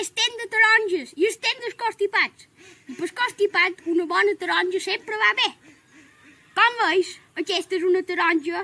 رنج یو تین دس کستی پاتی پات بن تو رنجوس سیم پرو کم ہوئی اچھا اسے رنو تو رنجو